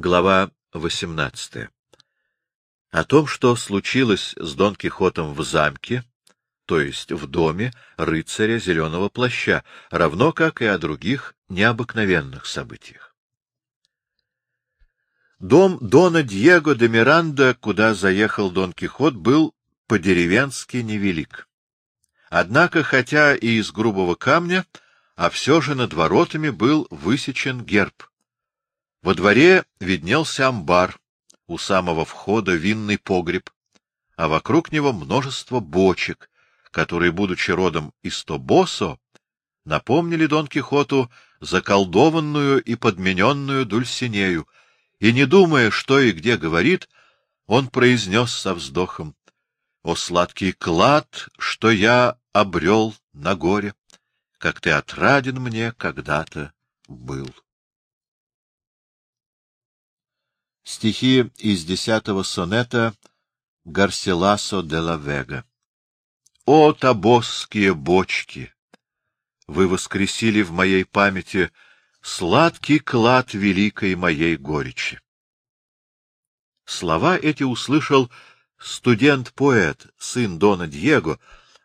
Глава 18. О том, что случилось с Дон Кихотом в замке, то есть в доме рыцаря зеленого плаща, равно как и о других необыкновенных событиях. Дом Дона Диего де Миранда, куда заехал Дон Кихот, был по-деревенски невелик. Однако, хотя и из грубого камня, а все же над воротами был высечен герб во дворе виднелся амбар, у самого входа винный погреб, а вокруг него множество бочек, которые, будучи родом из Тобосо, напомнили Дон Кихоту заколдованную и подмененную Дульсинею, и, не думая, что и где говорит, он произнес со вздохом, «О сладкий клад, что я обрел на горе, как ты отраден мне когда-то был». Стихи из десятого сонета Гарселасо де ла Вега. О, табосские бочки! Вы воскресили в моей памяти сладкий клад великой моей горечи. Слова эти услышал студент-поэт, сын Дона Диего.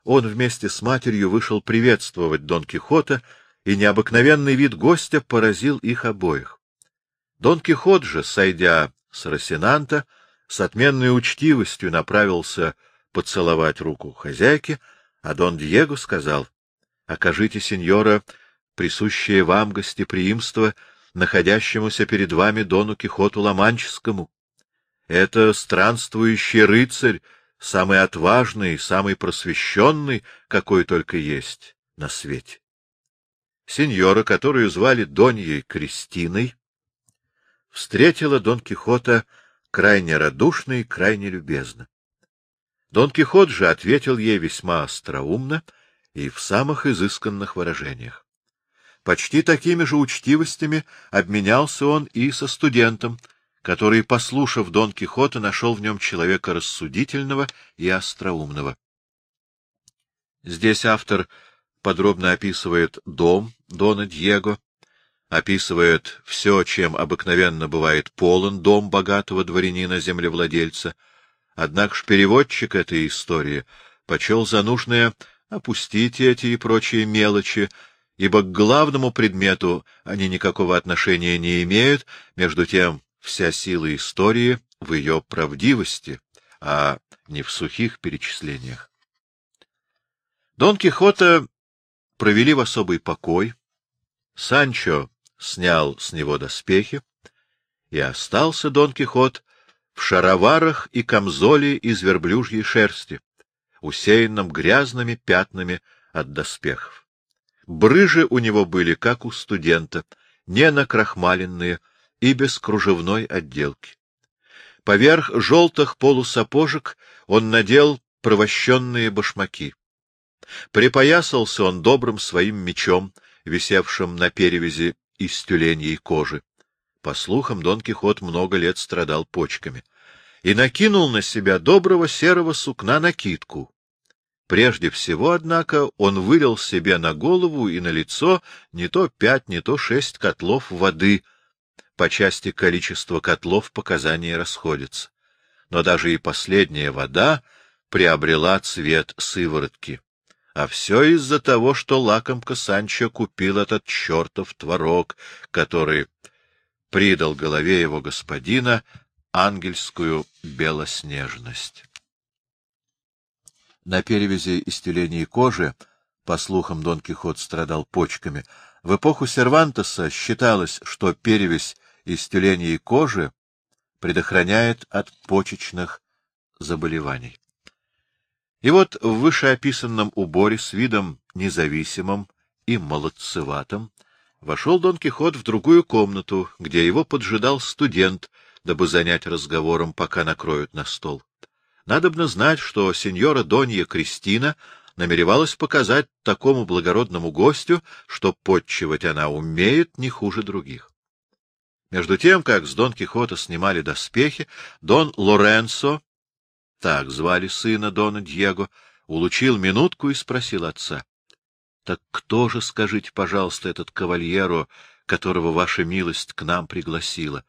Он вместе с матерью вышел приветствовать Дон Кихота, и необыкновенный вид гостя поразил их обоих. Дон Кихот же, сойдя с Росинанта, с отменной учтивостью направился поцеловать руку хозяйки, а Дон Диего сказал, — Окажите, сеньора, присущее вам гостеприимство, находящемуся перед вами Дону Кихоту Ломанческому. Это странствующий рыцарь, самый отважный, самый просвещенный, какой только есть на свете. Сеньора, которую звали Доньей Кристиной, встретила Дон Кихота крайне радушно и крайне любезно. Дон Кихот же ответил ей весьма остроумно и в самых изысканных выражениях. Почти такими же учтивостями обменялся он и со студентом, который, послушав Дон Кихота, нашел в нем человека рассудительного и остроумного. Здесь автор подробно описывает дом Дона Дьего, описывает все, чем обыкновенно бывает полон дом богатого дворянина-землевладельца. Однако ж переводчик этой истории почел за нужное опустить эти и прочие мелочи, ибо к главному предмету они никакого отношения не имеют, между тем вся сила истории в ее правдивости, а не в сухих перечислениях. Дон Кихота провели в особый покой. Санчо снял с него доспехи, и остался Дон Кихот в шароварах и камзоле из верблюжьей шерсти, усеянном грязными пятнами от доспехов. Брыжи у него были, как у студента, не накрахмаленные и без кружевной отделки. Поверх желтых полусапожек он надел провощенные башмаки. Припоясался он добрым своим мечом, висевшим на перевязи из тюленьей кожи. По слухам, Дон Кихот много лет страдал почками. И накинул на себя доброго серого сукна накидку. Прежде всего, однако, он вылил себе на голову и на лицо не то пять, не то шесть котлов воды. По части количества котлов показания расходятся. Но даже и последняя вода приобрела цвет сыворотки. А все из-за того, что лакомка Санчо купил этот чертов творог, который придал голове его господина ангельскую белоснежность. На перевязи из тюленей кожи, по слухам, Дон Кихот страдал почками. В эпоху Сервантеса считалось, что перевязь из тюленей кожи предохраняет от почечных заболеваний. И вот в вышеописанном уборе с видом независимым и молодцеватым вошел Дон Кихот в другую комнату, где его поджидал студент, дабы занять разговором, пока накроют на стол. Надобно знать, что сеньора Донья Кристина намеревалась показать такому благородному гостю, что подчивать она умеет не хуже других. Между тем, как с Дон Кихота снимали доспехи, Дон Лоренцо так звали сына Дона Дьего, улучил минутку и спросил отца. — Так кто же, скажите, пожалуйста, этот кавальеро, которого ваша милость к нам пригласила?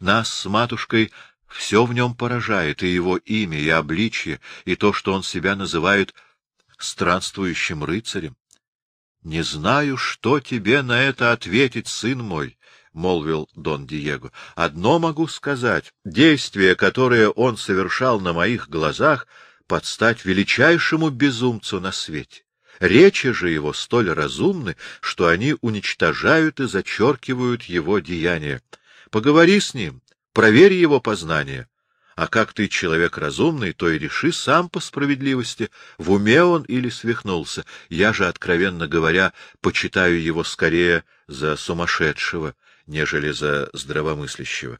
Нас с матушкой все в нем поражает, и его имя, и обличье, и то, что он себя называет странствующим рыцарем. — Не знаю, что тебе на это ответить, сын мой, — молвил Дон Диего. — Одно могу сказать. Действия, которые он совершал на моих глазах, подстать величайшему безумцу на свете. Речи же его столь разумны, что они уничтожают и зачеркивают его деяния. Поговори с ним, проверь его познание. А как ты человек разумный, то и реши сам по справедливости, в уме он или свихнулся. Я же, откровенно говоря, почитаю его скорее за сумасшедшего, нежели за здравомыслящего.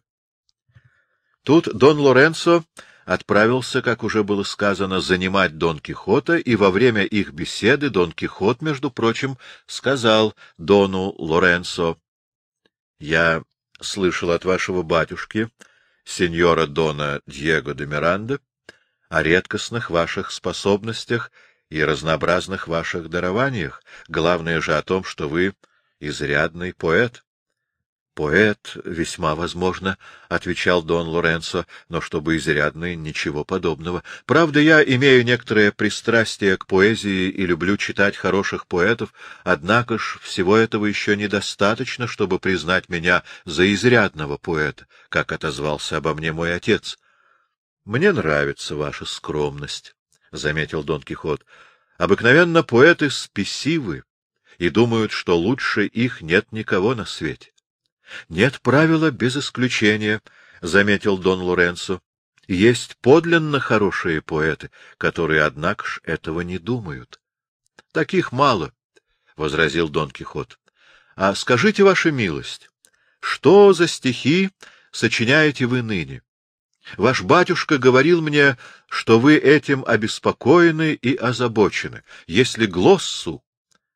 Тут Дон Лоренцо отправился, как уже было сказано, занимать Дон Кихота, и во время их беседы Дон Кихот, между прочим, сказал Дону Лоренцо, — Я слышал от вашего батюшки, сеньора Дона Диего де Миранда, о редкостных ваших способностях и разнообразных ваших дарованиях, главное же о том, что вы изрядный поэт. — Поэт, весьма возможно, — отвечал Дон Лоренцо, — но чтобы изрядный, ничего подобного. Правда, я имею некоторое пристрастие к поэзии и люблю читать хороших поэтов, однако ж всего этого еще недостаточно, чтобы признать меня за изрядного поэта, как отозвался обо мне мой отец. — Мне нравится ваша скромность, — заметил Дон Кихот. — Обыкновенно поэты спесивы и думают, что лучше их нет никого на свете. — Нет правила без исключения, — заметил Дон Лоренцо. — Есть подлинно хорошие поэты, которые, однако ж, этого не думают. — Таких мало, — возразил Дон Кихот. — А скажите, ваша милость, что за стихи сочиняете вы ныне? Ваш батюшка говорил мне, что вы этим обеспокоены и озабочены. Если глоссу,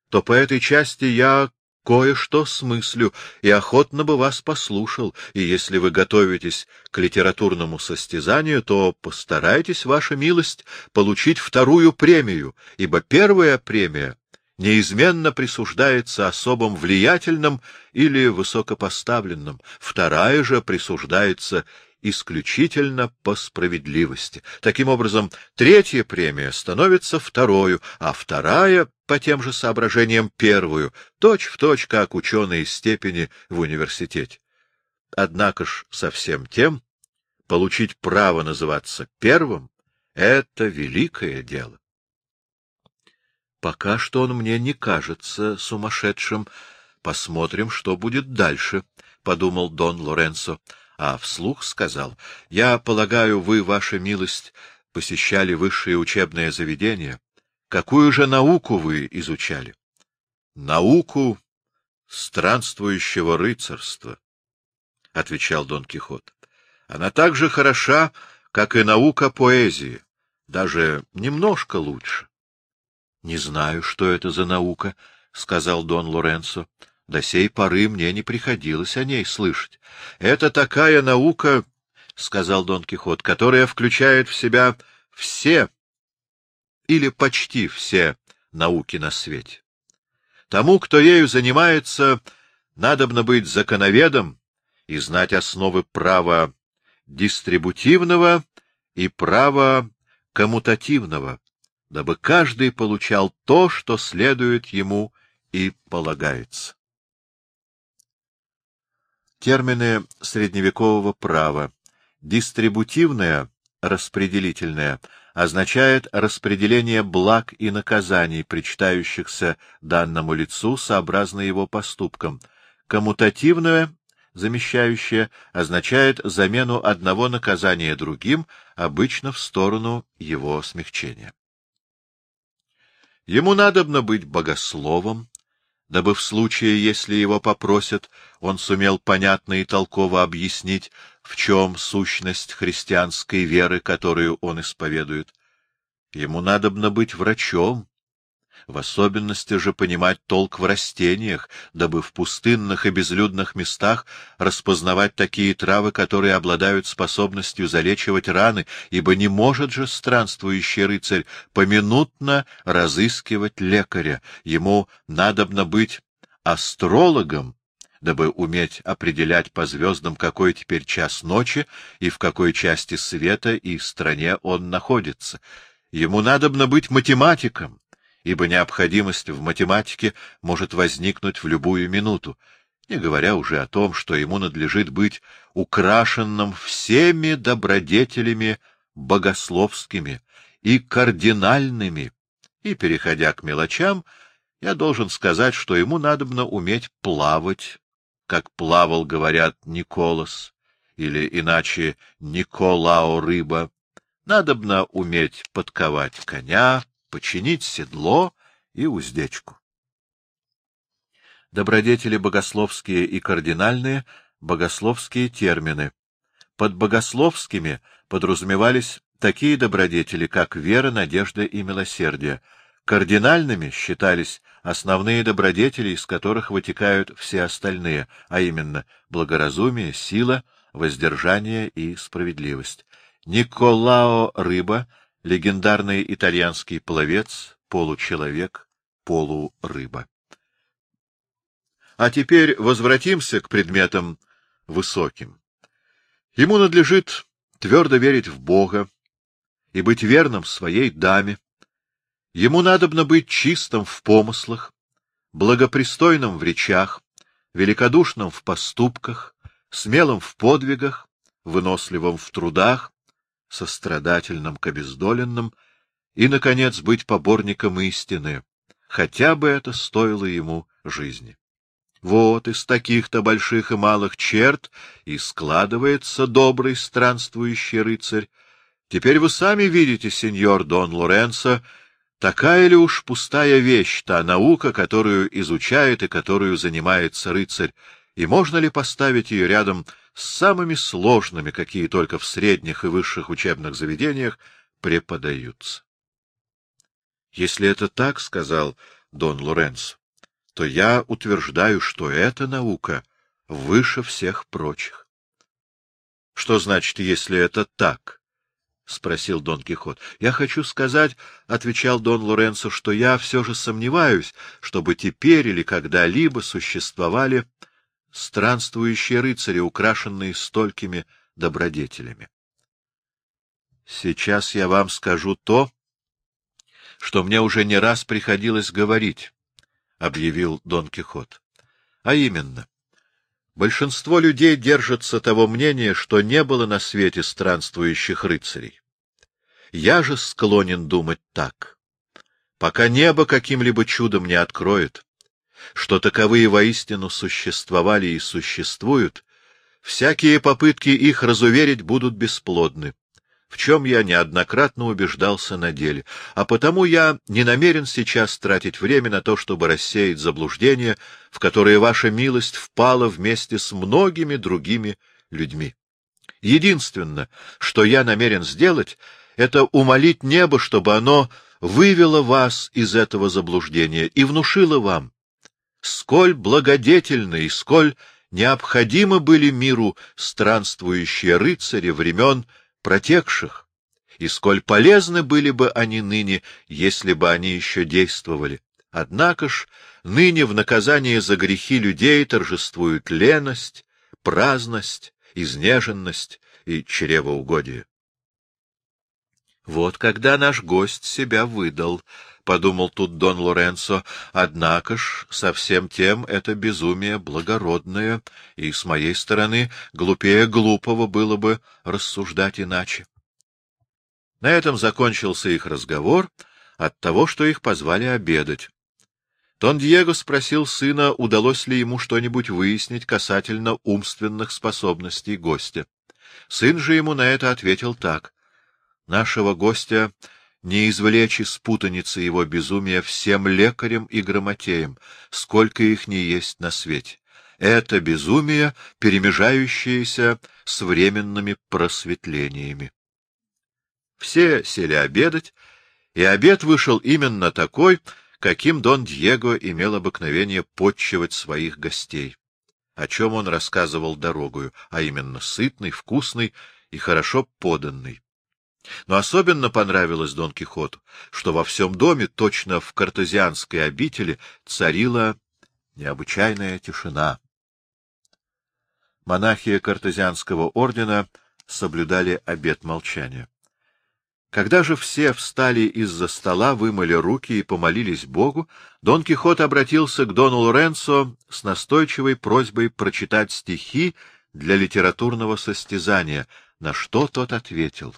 то по этой части я кое-что смыслю и охотно бы вас послушал, и если вы готовитесь к литературному состязанию, то постарайтесь, ваша милость, получить вторую премию, ибо первая премия неизменно присуждается особым влиятельным или высокопоставленным, вторая же присуждается исключительно по справедливости. Таким образом, третья премия становится второю, а вторая, по тем же соображениям, первую, точь-в-точь, точь, как ученые степени в университете. Однако ж совсем тем получить право называться первым — это великое дело. Пока что он мне не кажется сумасшедшим. Посмотрим, что будет дальше, — подумал Дон Лоренцо а вслух сказал, — Я полагаю, вы, ваша милость, посещали высшее учебное заведение. Какую же науку вы изучали? — Науку странствующего рыцарства, — отвечал Дон Кихот. — Она так же хороша, как и наука поэзии, даже немножко лучше. — Не знаю, что это за наука, — сказал Дон Лоренцо. До сей поры мне не приходилось о ней слышать. Это такая наука, — сказал Дон Кихот, — которая включает в себя все или почти все науки на свете. Тому, кто ею занимается, надобно быть законоведом и знать основы права дистрибутивного и права коммутативного, дабы каждый получал то, что следует ему и полагается. Термины средневекового права. Дистрибутивное, распределительное, означает распределение благ и наказаний, причитающихся данному лицу сообразно его поступкам. Коммутативное, замещающее, означает замену одного наказания другим, обычно в сторону его смягчения. Ему надобно быть богословом, дабы в случае, если его попросят, он сумел понятно и толково объяснить, в чем сущность христианской веры, которую он исповедует. Ему надобно быть врачом, в особенности же понимать толк в растениях, дабы в пустынных и безлюдных местах распознавать такие травы, которые обладают способностью залечивать раны, ибо не может же странствующий рыцарь поминутно разыскивать лекаря. Ему надобно быть астрологом, дабы уметь определять по звездам, какой теперь час ночи и в какой части света и стране он находится. Ему надобно быть математиком, ибо необходимость в математике может возникнуть в любую минуту, не говоря уже о том, что ему надлежит быть украшенным всеми добродетелями богословскими и кардинальными, и, переходя к мелочам, я должен сказать, что ему надобно уметь плавать, как плавал, говорят, Николас, или иначе Николао Рыба. Надобно уметь подковать коня, починить седло и уздечку. Добродетели богословские и кардинальные — богословские термины. Под богословскими подразумевались такие добродетели, как вера, надежда и милосердие. Кардинальными считались основные добродетели, из которых вытекают все остальные, а именно благоразумие, сила, воздержание и справедливость. Николао Рыба, легендарный итальянский пловец, получеловек, полурыба. А теперь возвратимся к предметам высоким. Ему надлежит твердо верить в Бога и быть верным своей даме. Ему надобно быть чистым в помыслах, благопристойным в речах, великодушным в поступках, смелым в подвигах, выносливым в трудах, сострадательным к обездоленным и, наконец, быть поборником истины, хотя бы это стоило ему жизни. Вот из таких-то больших и малых черт и складывается добрый странствующий рыцарь. Теперь вы сами видите, сеньор Дон Лоренцо, такая ли уж пустая вещь та наука, которую изучает и которую занимается рыцарь, и можно ли поставить ее рядом с самыми сложными, какие только в средних и высших учебных заведениях преподаются. — Если это так, — сказал Дон Лоренцо, то я утверждаю, что эта наука выше всех прочих. — Что значит, если это так? — спросил Дон Кихот. — Я хочу сказать, — отвечал Дон Лоренцо, — что я все же сомневаюсь, чтобы теперь или когда-либо существовали странствующие рыцари, украшенные столькими добродетелями. Сейчас я вам скажу то, что мне уже не раз приходилось говорить, — объявил Дон Кихот. — А именно, большинство людей держатся того мнения, что не было на свете странствующих рыцарей. Я же склонен думать так. Пока небо каким-либо чудом не откроет, что таковые воистину существовали и существуют, всякие попытки их разуверить будут бесплодны в чем я неоднократно убеждался на деле, а потому я не намерен сейчас тратить время на то, чтобы рассеять заблуждения, в которые ваша милость впала вместе с многими другими людьми. Единственное, что я намерен сделать, это умолить небо, чтобы оно вывело вас из этого заблуждения и внушило вам, сколь благодетельны и сколь необходимы были миру странствующие рыцари времен протекших, и сколь полезны были бы они ныне, если бы они еще действовали. Однако ж ныне в наказание за грехи людей торжествуют леность, праздность, изнеженность и чревоугодие. Вот когда наш гость себя выдал, — подумал тут Дон Лоренцо, — однако ж со всем тем это безумие благородное, и с моей стороны глупее глупого было бы рассуждать иначе. На этом закончился их разговор от того, что их позвали обедать. Дон Диего спросил сына, удалось ли ему что-нибудь выяснить касательно умственных способностей гостя. Сын же ему на это ответил так. Нашего гостя не извлечь из путаницы его безумия всем лекарям и грамотеям, сколько их не есть на свете. Это безумие, перемежающееся с временными просветлениями. Все сели обедать, и обед вышел именно такой, каким Дон Диего имел обыкновение подчивать своих гостей, о чем он рассказывал дорогою, а именно сытный, вкусный и хорошо поданный. Но особенно понравилось Дон Кихоту, что во всем доме, точно в картезианской обители, царила необычайная тишина. Монахи картезианского ордена соблюдали обет молчания. Когда же все встали из-за стола, вымыли руки и помолились Богу, Дон Кихот обратился к Дону Лоренцо с настойчивой просьбой прочитать стихи для литературного состязания, на что тот ответил.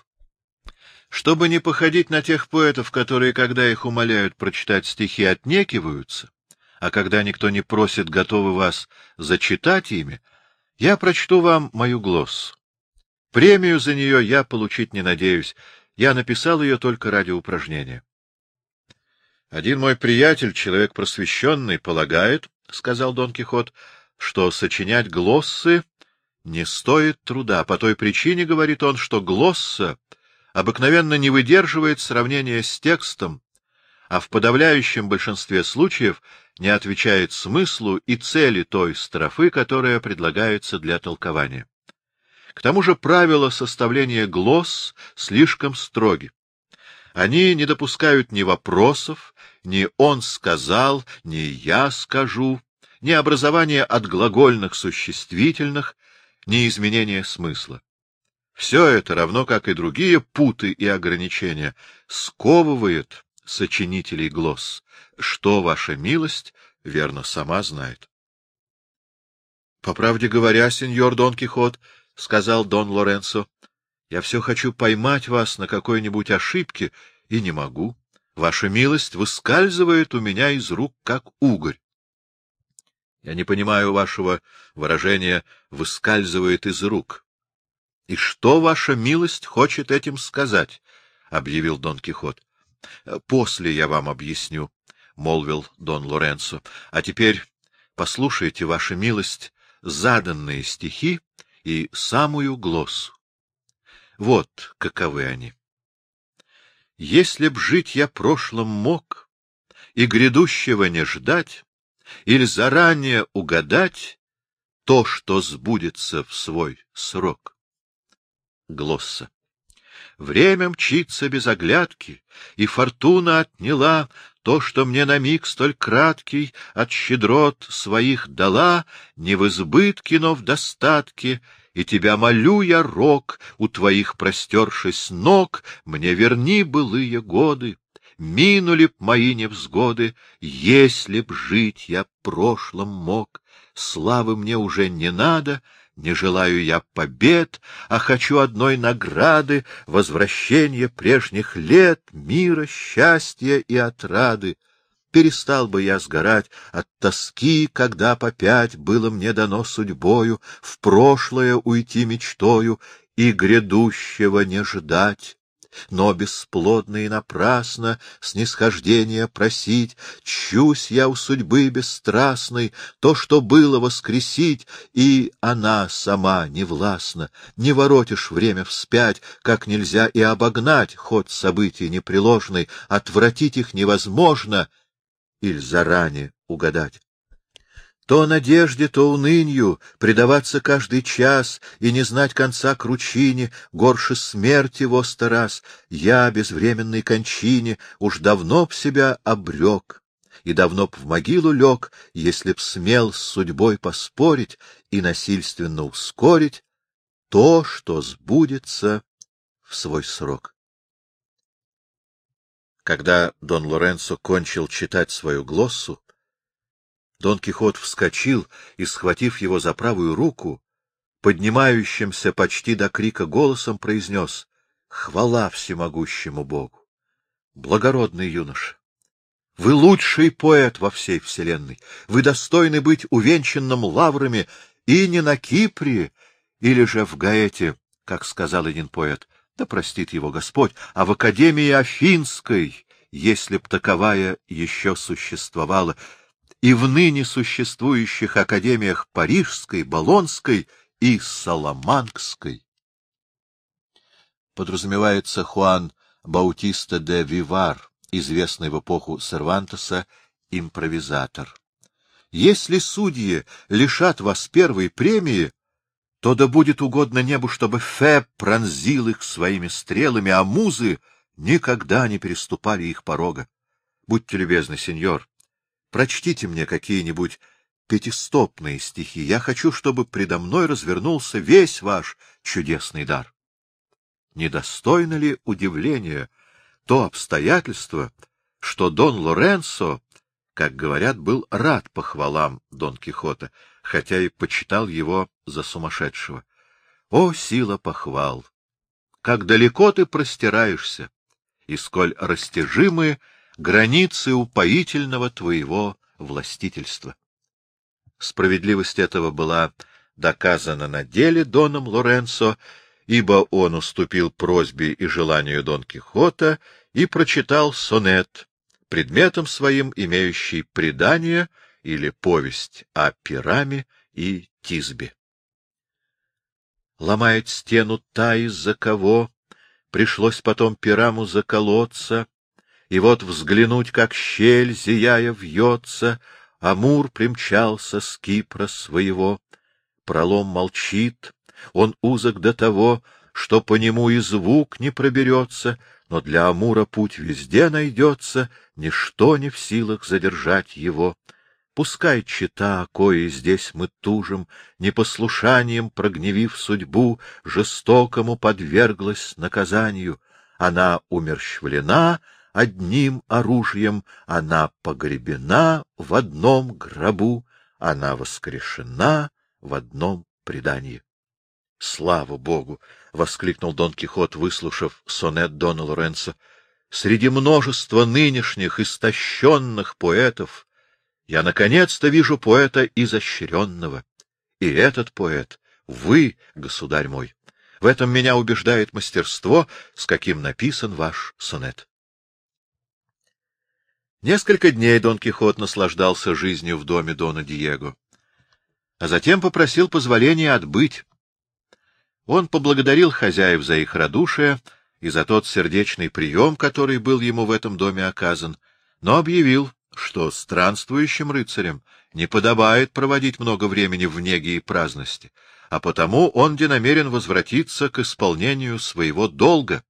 Чтобы не походить на тех поэтов, которые, когда их умоляют прочитать стихи, отнекиваются, а когда никто не просит, готовы вас зачитать ими, я прочту вам мою глоссу. Премию за нее я получить не надеюсь, я написал ее только ради упражнения. — Один мой приятель, человек просвещенный, полагает, — сказал Дон Кихот, — что сочинять глоссы не стоит труда. По той причине, — говорит он, — что глосса обыкновенно не выдерживает сравнения с текстом, а в подавляющем большинстве случаев не отвечает смыслу и цели той строфы, которая предлагается для толкования. К тому же правила составления глосс слишком строги. Они не допускают ни вопросов, ни «он сказал», ни «я скажу», ни образования от глагольных существительных, ни изменения смысла. Все это, равно как и другие путы и ограничения, сковывает сочинителей глосс, что ваша милость, верно, сама знает. — По правде говоря, сеньор Дон Кихот, —— сказал Дон Лоренцо. — Я все хочу поймать вас на какой-нибудь ошибке, и не могу. Ваша милость выскальзывает у меня из рук, как угорь. Я не понимаю вашего выражения «выскальзывает из рук». — И что ваша милость хочет этим сказать? — объявил Дон Кихот. — После я вам объясню, — молвил Дон Лоренцо. — А теперь послушайте, ваша милость, заданные стихи и самую глоссу. Вот каковы они. Если б жить я прошлым мог, и грядущего не ждать, или заранее угадать то, что сбудется в свой срок. Глосса. Время мчится без оглядки, и фортуна отняла то, что мне на миг столь краткий от щедрот своих дала, не в избытке, но в достатке, и тебя молю я, рок, у твоих простершись ног, мне верни былые годы. Минули б мои невзгоды, если б жить я прошлым мог. Славы мне уже не надо, не желаю я побед, а хочу одной награды, возвращения прежних лет, мира, счастья и отрады. Перестал бы я сгорать от тоски, когда по пять было мне дано судьбою в прошлое уйти мечтою и грядущего не ждать но бесплодно и напрасно снисхождения просить, чусь я у судьбы бесстрастной, то, что было, воскресить, и она сама не властна, не воротишь время вспять, как нельзя и обогнать ход событий непреложный, отвратить их невозможно или заранее угадать. То надежде, то унынью предаваться каждый час и не знать конца кручине, горше смерти во сто раз, я безвременной кончине уж давно б себя обрек и давно б в могилу лег, если б смел с судьбой поспорить и насильственно ускорить то, что сбудется в свой срок. Когда Дон Лоренцо кончил читать свою глоссу, Дон Кихот вскочил и, схватив его за правую руку, поднимающимся почти до крика голосом произнес «Хвала всемогущему Богу! Благородный юноша! Вы лучший поэт во всей вселенной! Вы достойны быть увенчанным лаврами и не на Кипре, или же в Гаэте, как сказал один поэт, да простит его Господь, а в Академии Афинской, если б таковая еще существовала, и в ныне существующих академиях Парижской, Болонской и Саламанкской. Подразумевается Хуан Баутиста де Вивар, известный в эпоху Сервантеса импровизатор. Если судьи лишат вас первой премии, то да будет угодно небу, чтобы Феб пронзил их своими стрелами, а музы никогда не переступали их порога. Будьте любезны, сеньор, Прочтите мне какие-нибудь пятистопные стихи. Я хочу, чтобы предо мной развернулся весь ваш чудесный дар. Недостойно ли удивления то обстоятельство, что Дон Лоренцо, как говорят, был рад похвалам Дон Кихота, хотя и почитал его за сумасшедшего. О, сила похвал! Как далеко ты простираешься, и сколь растяжимы границы упоительного твоего властительства! Справедливость этого была доказана на деле Доном Лоренцо, ибо он уступил просьбе и желанию Дон Кихота и прочитал сонет, предметом своим имеющий предание или повесть о пираме и тизбе. Ломает стену та, из-за кого пришлось потом пираму заколоться, и вот взглянуть, как щель, зияя, вьется, Амур примчался с Кипра своего. Пролом молчит, он узок до того, что по нему и звук не проберется, но для Амура путь везде найдется, ничто не в силах задержать его. Пускай чита, кои здесь мы тужим, непослушанием прогневив судьбу, жестокому подверглась наказанию. Она умерщвлена, одним оружием, она погребена в одном гробу, она воскрешена в одном предании. — Слава Богу! — воскликнул Дон Кихот, выслушав сонет Дона Лоренцо. — Среди множества нынешних истощенных поэтов я наконец-то вижу поэта изощренного. И этот поэт — вы, государь мой. В этом меня убеждает мастерство, с каким написан ваш сонет. Несколько дней Дон Кихот наслаждался жизнью в доме Дона Диего, а затем попросил позволения отбыть. Он поблагодарил хозяев за их радушие и за тот сердечный прием, который был ему в этом доме оказан, но объявил, что странствующим рыцарям не подобает проводить много времени в неге и праздности, а потому он намерен возвратиться к исполнению своего долга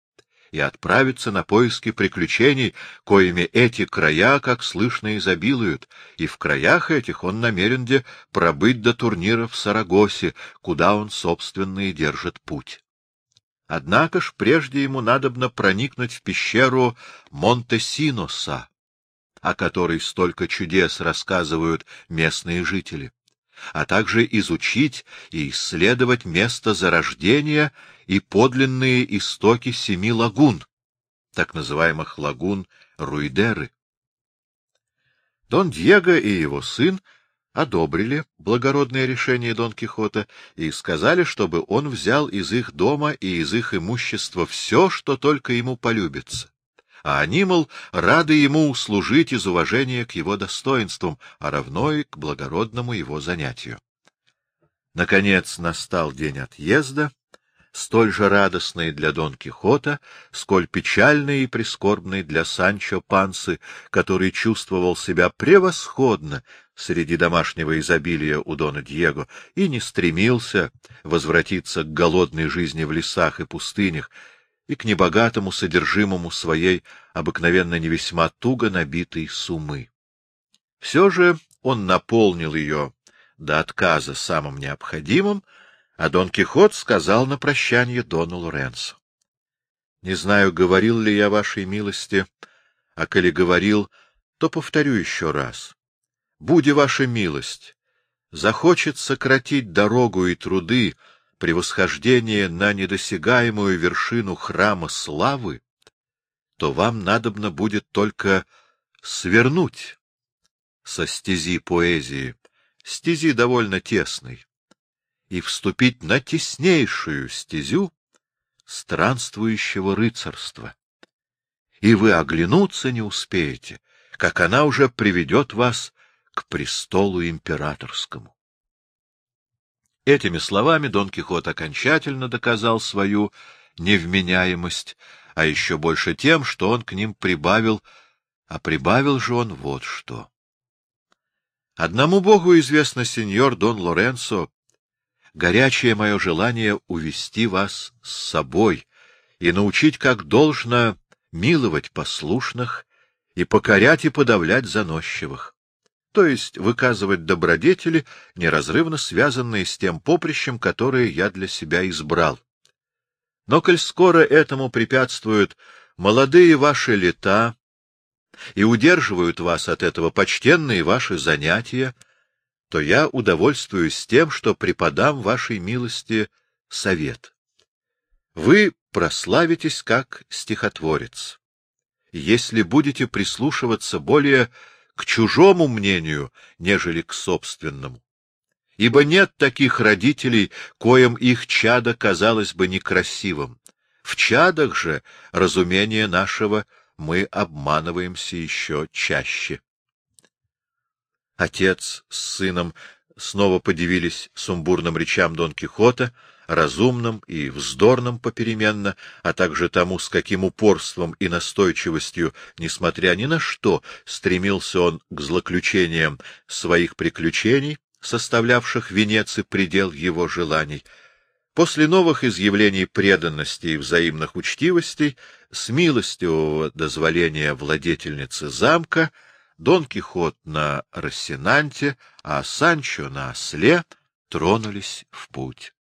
и отправиться на поиски приключений, коими эти края, как слышно, изобилуют, и в краях этих он намерен де пробыть до турнира в Сарагосе, куда он, собственно, и держит путь. Однако ж прежде ему надобно проникнуть в пещеру Монтесиноса, о которой столько чудес рассказывают местные жители а также изучить и исследовать место зарождения и подлинные истоки семи лагун, так называемых лагун Руидеры. Дон Диего и его сын одобрили благородное решение Дон Кихота и сказали, чтобы он взял из их дома и из их имущества все, что только ему полюбится а они, мол, рады ему услужить из уважения к его достоинствам, а равно и к благородному его занятию. Наконец настал день отъезда, столь же радостный для Дон Кихота, сколь печальный и прискорбный для Санчо Пансы, который чувствовал себя превосходно среди домашнего изобилия у Дона Диего и не стремился возвратиться к голодной жизни в лесах и пустынях, и к небогатому содержимому своей обыкновенно не весьма туго набитой суммы. Все же он наполнил ее до отказа самым необходимым, а Дон Кихот сказал на прощание Дону Лоренцо. — Не знаю, говорил ли я вашей милости, а коли говорил, то повторю еще раз. Буди ваша милость, захочет сократить дорогу и труды, при восхождении на недосягаемую вершину храма славы, то вам надобно будет только свернуть со стези поэзии, стези довольно тесной, и вступить на теснейшую стезю странствующего рыцарства. И вы оглянуться не успеете, как она уже приведет вас к престолу императорскому. Этими словами Дон Кихот окончательно доказал свою невменяемость, а еще больше тем, что он к ним прибавил, а прибавил же он вот что. Одному Богу известно, сеньор Дон Лоренцо, горячее мое желание увести вас с собой и научить, как должно миловать послушных и покорять и подавлять заносчивых. То есть выказывать добродетели, неразрывно связанные с тем поприщем, которое я для себя избрал. Но коль скоро этому препятствуют молодые ваши лета и удерживают вас от этого почтенные ваши занятия, то я удовольствуюсь тем, что преподам вашей милости совет. Вы прославитесь как стихотворец. Если будете прислушиваться более к чужому мнению, нежели к собственному. Ибо нет таких родителей, коим их чадо казалось бы некрасивым. В чадах же разумение нашего мы обманываемся еще чаще. Отец с сыном снова подивились сумбурным речам Дон Кихота, разумным и вздорным попеременно, а также тому, с каким упорством и настойчивостью, несмотря ни на что, стремился он к злоключениям своих приключений, составлявших венец и предел его желаний. После новых изъявлений преданности и взаимных учтивостей, с милостивого дозволения владетельницы замка, Дон Кихот на Рассенанте, а Санчо на осле тронулись в путь.